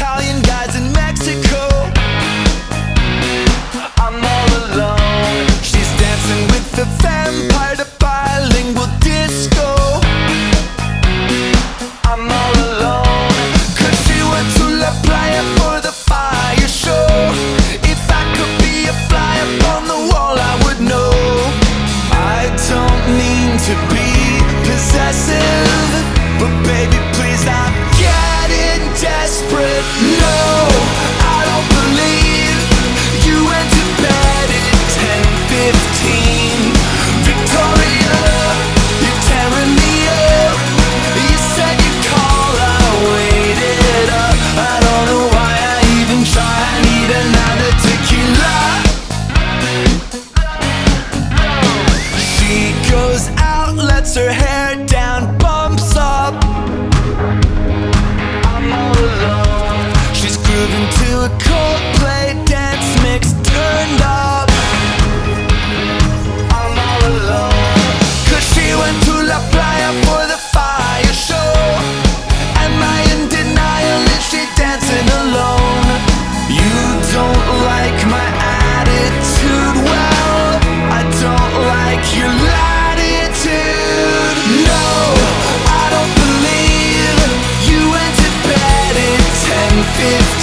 Italian guys in Mexico. I'm all alone. She's dancing with the vampire to bilingual disco. I'm all alone. Cause she went to La Playa for the fire show. If I could be a fly upon the wall, I would know. I don't mean to be. goes out, lets her hair down, bumps up. I'm all alone. She's grooving to a Coldplay dance mix, turned up. I'm all alone. Cause she went to La Playa for the fire show. Am I in denial? Is she dancing alone? You don't like my attitude. 50